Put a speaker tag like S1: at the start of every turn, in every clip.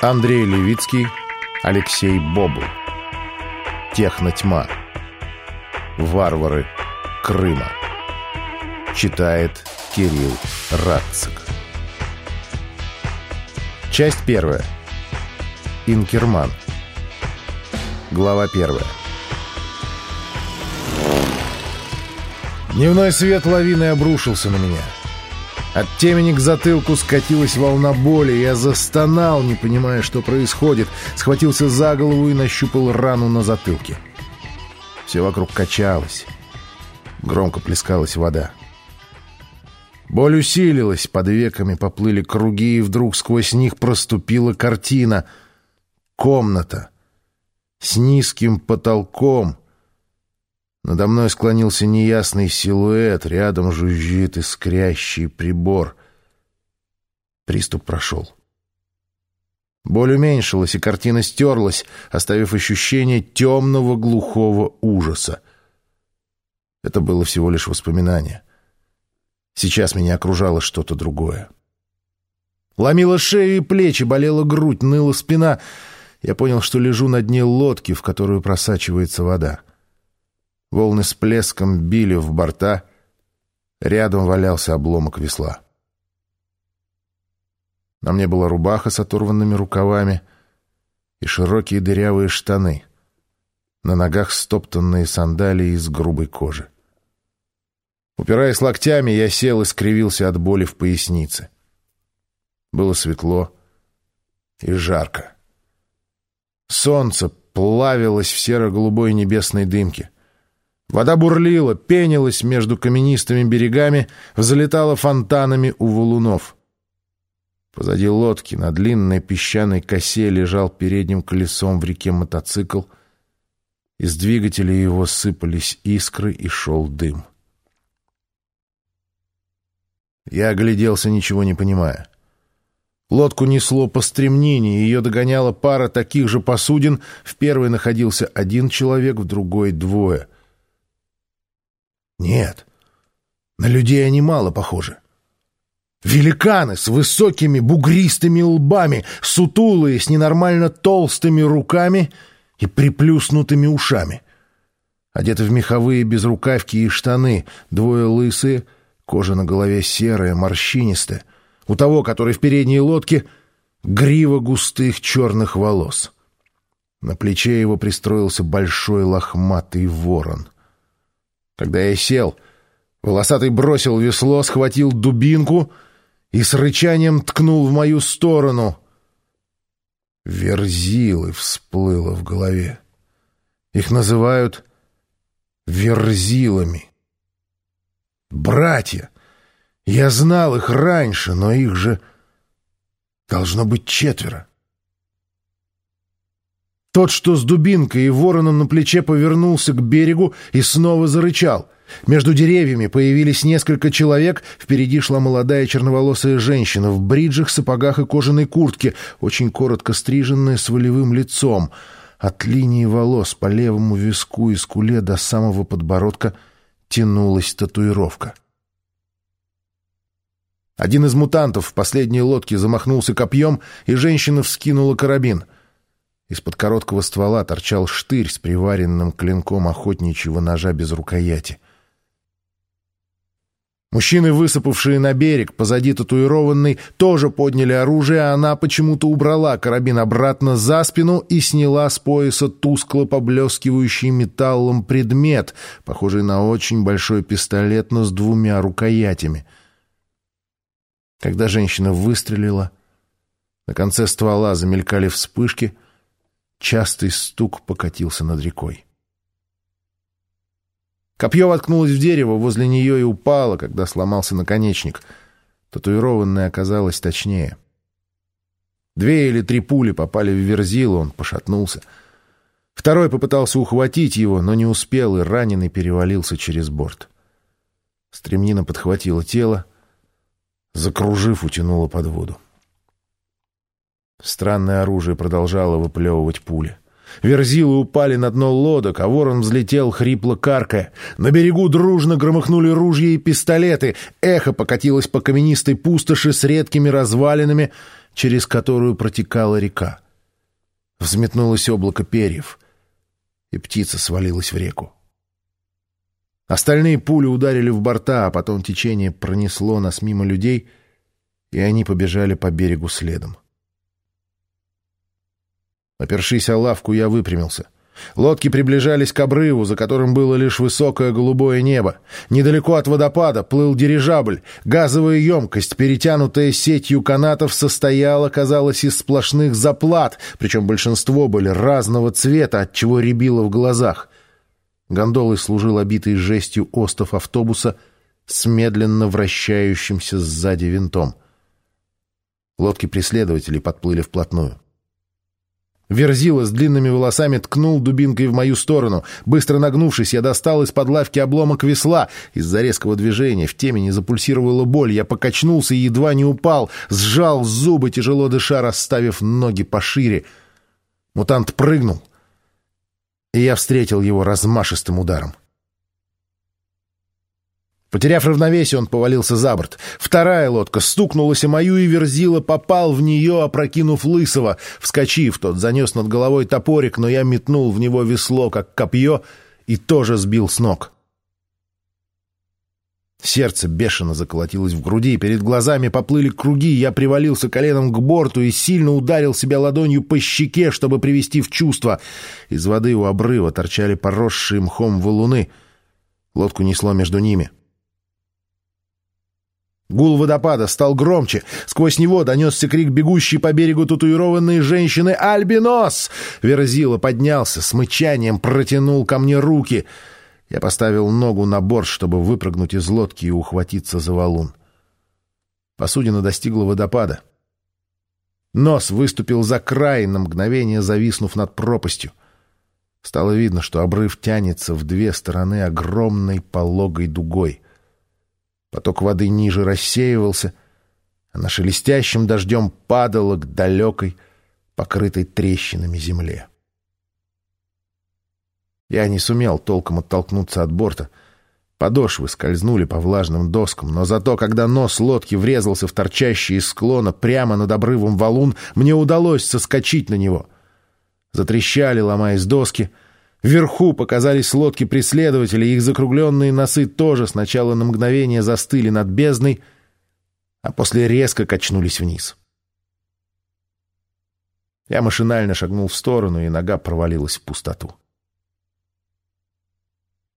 S1: Андрей Левицкий, Алексей Бобл. Технотьма. Варвары Крыма. Читает Кирилл Радцик. Часть первая. Инкерман. Глава первая. Дневной свет лавиной обрушился на меня. От темени к затылку скатилась волна боли. Я застонал, не понимая, что происходит. Схватился за голову и нащупал рану на затылке. Все вокруг качалось. Громко плескалась вода. Боль усилилась, под веками поплыли круги, и вдруг сквозь них проступила картина. Комната с низким потолком — надо мной склонился неясный силуэт, рядом жужжит искрящий прибор. Приступ прошел. Боль уменьшилась, и картина стерлась, оставив ощущение темного глухого ужаса. Это было всего лишь воспоминание. Сейчас меня окружало что-то другое. Ломила шею и плечи, болела грудь, ныла спина. Я понял, что лежу на дне лодки, в которую просачивается вода. Волны с плеском били в борта. Рядом валялся обломок весла. На мне была рубаха с оторванными рукавами и широкие дырявые штаны. На ногах стоптанные сандалии из грубой кожи. Упираясь локтями, я сел и скривился от боли в пояснице. Было светло и жарко. Солнце плавилось в серо-голубой небесной дымке. Вода бурлила, пенилась между каменистыми берегами, взлетала фонтанами у валунов. Позади лодки на длинной песчаной косе лежал передним колесом в реке мотоцикл. Из двигателя его сыпались искры и шел дым. Я огляделся, ничего не понимая. Лодку несло по стремнине, ее догоняла пара таких же посудин. В первой находился один человек, в другой — двое — нет, на людей они мало похожи. Великаны с высокими бугристыми лбами, сутулые, с ненормально толстыми руками и приплюснутыми ушами. Одеты в меховые безрукавки и штаны, двое лысые, кожа на голове серая, морщинистая. У того, который в передней лодке, грива густых черных волос. На плече его пристроился большой лохматый ворон — когда я сел, волосатый бросил весло, схватил дубинку и с рычанием ткнул в мою сторону. Верзилы всплыло в голове. Их называют верзилами. Братья! Я знал их раньше, но их же должно быть четверо. Тот, что с дубинкой и вороном на плече, повернулся к берегу и снова зарычал. Между деревьями появились несколько человек, впереди шла молодая черноволосая женщина в бриджах, сапогах и кожаной куртке, очень коротко стриженная с волевым лицом. От линии волос по левому виску и скуле до самого подбородка тянулась татуировка. Один из мутантов в последней лодке замахнулся копьем, и женщина вскинула карабин — из-под короткого ствола торчал штырь с приваренным клинком охотничьего ножа без рукояти. Мужчины, высыпавшие на берег, позади татуированной, тоже подняли оружие, а она почему-то убрала карабин обратно за спину и сняла с пояса тускло поблескивающий металлом предмет, похожий на очень большой пистолет, но с двумя рукоятями. Когда женщина выстрелила, на конце ствола замелькали вспышки — Частый стук покатился над рекой. Копье воткнулось в дерево возле нее и упало, когда сломался наконечник. Татуированное оказалось точнее. Две или три пули попали в верзилу, он пошатнулся. Второй попытался ухватить его, но не успел, и раненый перевалился через борт. Стремнина подхватила тело, закружив, утянула под воду. Странное оружие продолжало выплевывать пули. Верзилы упали на дно лодок, а ворон взлетел хрипло каркая. На берегу дружно громыхнули ружья и пистолеты. Эхо покатилось по каменистой пустоши с редкими развалинами, через которую протекала река. Взметнулось облако перьев, и птица свалилась в реку. Остальные пули ударили в борта, а потом течение пронесло нас мимо людей, и они побежали по берегу следом. Опершись о лавку, я выпрямился. Лодки приближались к обрыву, за которым было лишь высокое голубое небо. Недалеко от водопада плыл дирижабль. Газовая емкость, перетянутая сетью канатов, состояла, казалось, из сплошных заплат, причем большинство были разного цвета, от чего рябило в глазах. Гондолой служил обитый жестью остов автобуса с медленно вращающимся сзади винтом. Лодки преследователей подплыли вплотную. Верзила с длинными волосами ткнул дубинкой в мою сторону. Быстро нагнувшись, я достал из-под лавки обломок весла. Из-за резкого движения в темени запульсировала боль. Я покачнулся и едва не упал. Сжал зубы, тяжело дыша, расставив ноги пошире. Мутант прыгнул, и я встретил его размашистым ударом. Потеряв равновесие, он повалился за борт. Вторая лодка стукнулась о мою, и Верзила попал в нее, опрокинув лысого. Вскочив, тот занес над головой топорик, но я метнул в него весло, как копье, и тоже сбил с ног. Сердце бешено заколотилось в груди, перед глазами поплыли круги, я привалился коленом к борту и сильно ударил себя ладонью по щеке, чтобы привести в чувство. Из воды у обрыва торчали поросшие мхом валуны. Лодку несло между ними — Гул водопада стал громче. Сквозь него донесся крик бегущей по берегу татуированной женщины «Альбинос!». Верзила поднялся, с мычанием протянул ко мне руки. Я поставил ногу на борт, чтобы выпрыгнуть из лодки и ухватиться за валун. Посудина достигла водопада. Нос выступил за край, на мгновение зависнув над пропастью. Стало видно, что обрыв тянется в две стороны огромной пологой дугой — Поток воды ниже рассеивался, а на шелестящим дождем падала к далекой, покрытой трещинами земле. Я не сумел толком оттолкнуться от борта. Подошвы скользнули по влажным доскам, но зато, когда нос лодки врезался в торчащий из склона прямо над обрывом валун, мне удалось соскочить на него. Затрещали, ломаясь доски — Вверху показались лодки преследователей, их закругленные носы тоже сначала на мгновение застыли над бездной, а после резко качнулись вниз. Я машинально шагнул в сторону, и нога провалилась в пустоту.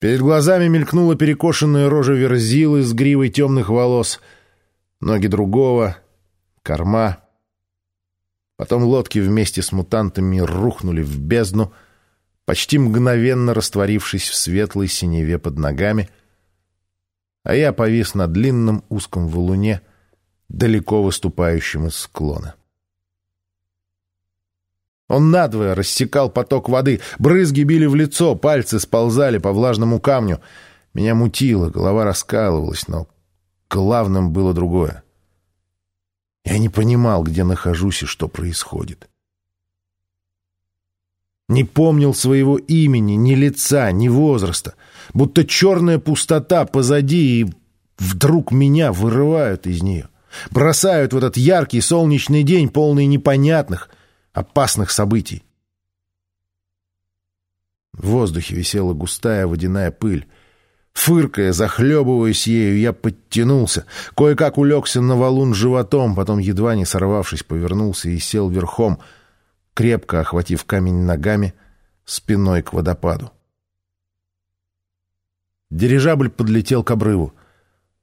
S1: Перед глазами мелькнула перекошенная рожа верзилы с гривой темных волос, ноги другого, корма. Потом лодки вместе с мутантами рухнули в бездну — почти мгновенно растворившись в светлой синеве под ногами, а я повис на длинном узком валуне, далеко выступающем из склона. Он надвое рассекал поток воды, брызги били в лицо, пальцы сползали по влажному камню. Меня мутило, голова раскалывалась, но главным было другое. Я не понимал, где нахожусь и что происходит не помнил своего имени, ни лица, ни возраста, будто черная пустота позади, и вдруг меня вырывают из нее, бросают в этот яркий солнечный день, полный непонятных, опасных событий. В воздухе висела густая водяная пыль. Фыркая, захлебываясь ею, я подтянулся, кое-как улегся на валун животом, потом, едва не сорвавшись, повернулся и сел верхом — крепко охватив камень ногами, спиной к водопаду. Дирижабль подлетел к обрыву.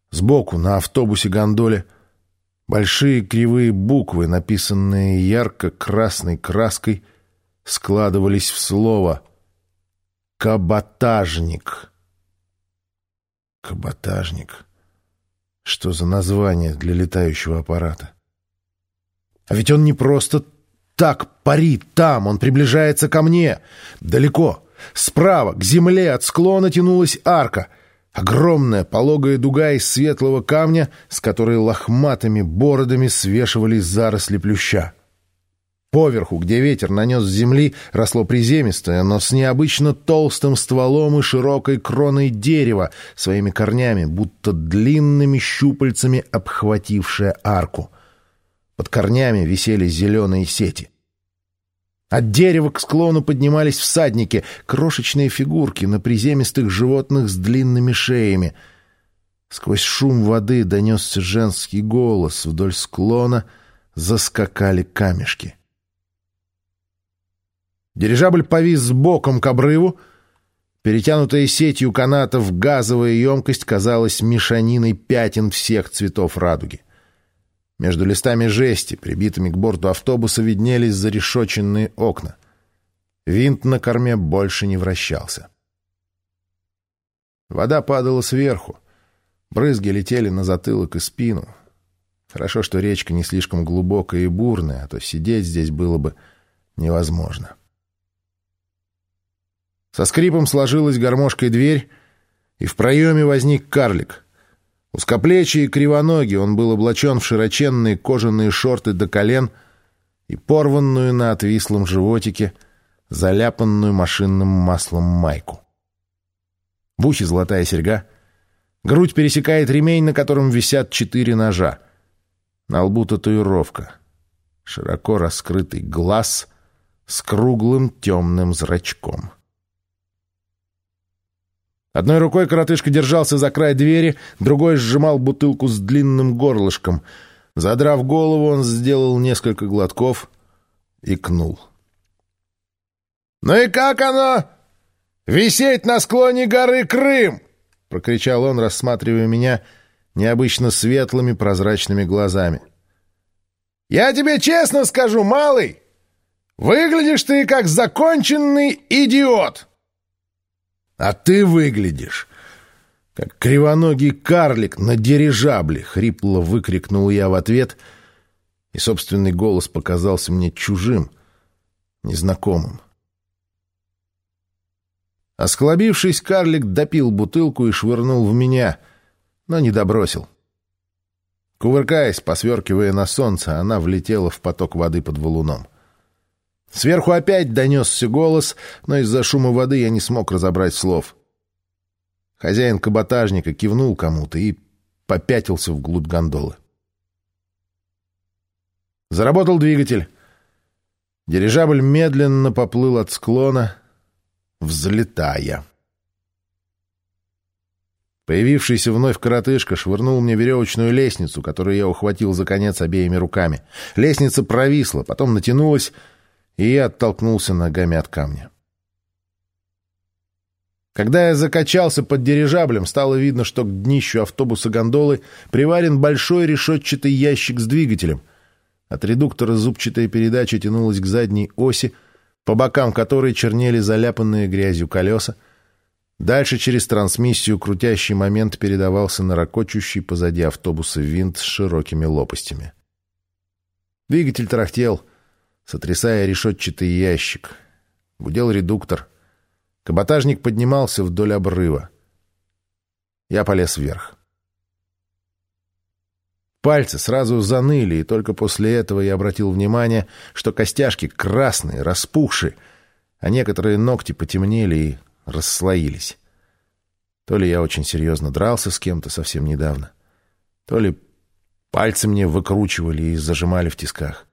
S1: Сбоку, на автобусе-гондоле, большие кривые буквы, написанные ярко-красной краской, складывались в слово «Каботажник». Каботажник. Что за название для летающего аппарата? А ведь он не просто так парит там, он приближается ко мне. Далеко. Справа, к земле, от склона тянулась арка. Огромная пологая дуга из светлого камня, с которой лохматыми бородами свешивались заросли плюща. Поверху, где ветер нанес с земли, росло приземистое, но с необычно толстым стволом и широкой кроной дерева, своими корнями, будто длинными щупальцами обхватившее арку. Под корнями висели зеленые сети. От дерева к склону поднимались всадники, крошечные фигурки на приземистых животных с длинными шеями. Сквозь шум воды донесся женский голос, вдоль склона заскакали камешки. Дирижабль повис боком к обрыву. Перетянутая сетью канатов газовая емкость казалась мешаниной пятен всех цветов радуги. Между листами жести, прибитыми к борту автобуса, виднелись зарешоченные окна. Винт на корме больше не вращался. Вода падала сверху. Брызги летели на затылок и спину. Хорошо, что речка не слишком глубокая и бурная, а то сидеть здесь было бы невозможно. Со скрипом сложилась гармошкой дверь, и в проеме возник карлик. Узкоплечий и кривоногий, он был облачен в широченные кожаные шорты до колен и порванную на отвислом животике, заляпанную машинным маслом майку. В ухе золотая серьга. Грудь пересекает ремень, на котором висят четыре ножа. На лбу татуировка. Широко раскрытый глаз с круглым темным зрачком. Одной рукой коротышка держался за край двери, другой сжимал бутылку с длинным горлышком. Задрав голову, он сделал несколько глотков и кнул. «Ну и как оно? Висеть на склоне горы Крым!» — прокричал он, рассматривая меня необычно светлыми прозрачными глазами. «Я тебе честно скажу, малый, выглядишь ты как законченный идиот!» А ты выглядишь, как кривоногий карлик на дирижабле, — хрипло выкрикнул я в ответ, и собственный голос показался мне чужим, незнакомым. Осклобившись, карлик допил бутылку и швырнул в меня, но не добросил. Кувыркаясь, посверкивая на солнце, она влетела в поток воды под валуном. — Сверху опять донесся голос, но из-за шума воды я не смог разобрать слов. Хозяин каботажника кивнул кому-то и попятился вглубь гондолы. Заработал двигатель. Дирижабль медленно поплыл от склона, взлетая. Появившийся вновь коротышка швырнул мне веревочную лестницу, которую я ухватил за конец обеими руками. Лестница провисла, потом натянулась и оттолкнулся ногами от камня. Когда я закачался под дирижаблем, стало видно, что к днищу автобуса-гондолы приварен большой решетчатый ящик с двигателем. От редуктора зубчатая передача тянулась к задней оси, по бокам которой чернели заляпанные грязью колеса. Дальше через трансмиссию крутящий момент передавался на ракочущий позади автобуса винт с широкими лопастями. Двигатель тарахтел — сотрясая решетчатый ящик. Гудел редуктор. Каботажник поднимался вдоль обрыва. Я полез вверх. Пальцы сразу заныли, и только после этого я обратил внимание, что костяшки красные, распухшие, а некоторые ногти потемнели и расслоились. То ли я очень серьезно дрался с кем-то совсем недавно, то ли пальцы мне выкручивали и зажимали в тисках.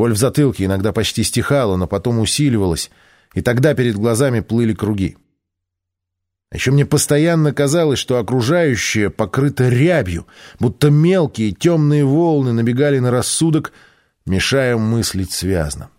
S1: Боль в затылке иногда почти стихала, но потом усиливалась, и тогда перед глазами плыли круги. А еще мне постоянно казалось, что окружающее покрыто рябью, будто мелкие темные волны набегали на рассудок, мешая мыслить связно.